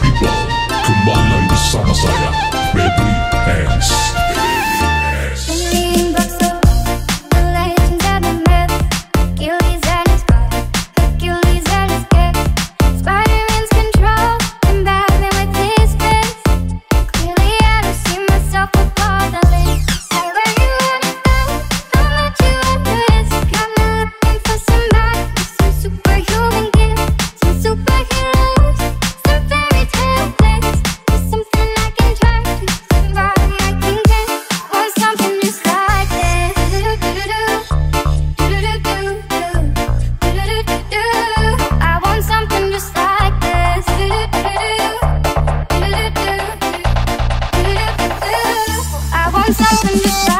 people Kembali bersama saya Baby Hands. I'm so in love.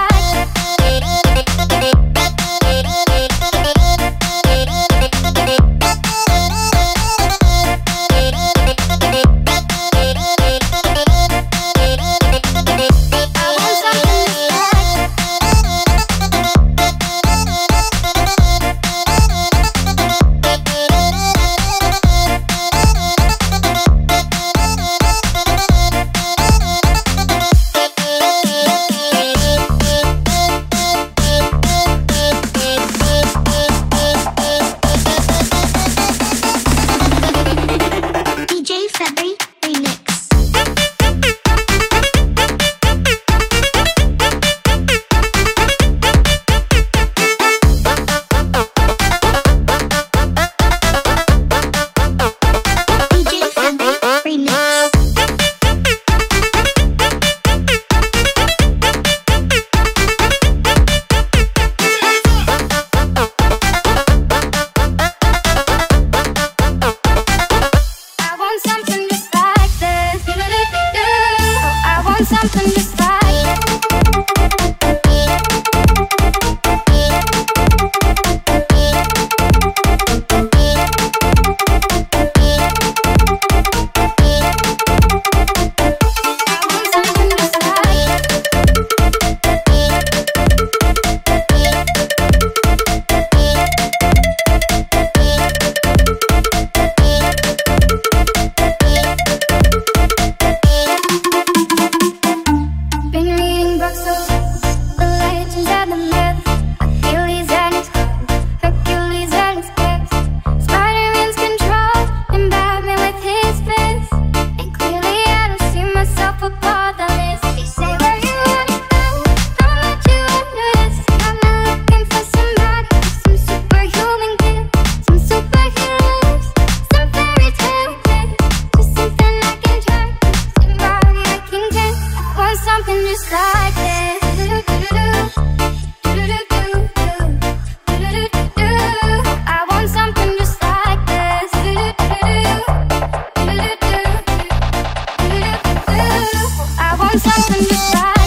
Thank you. Something just like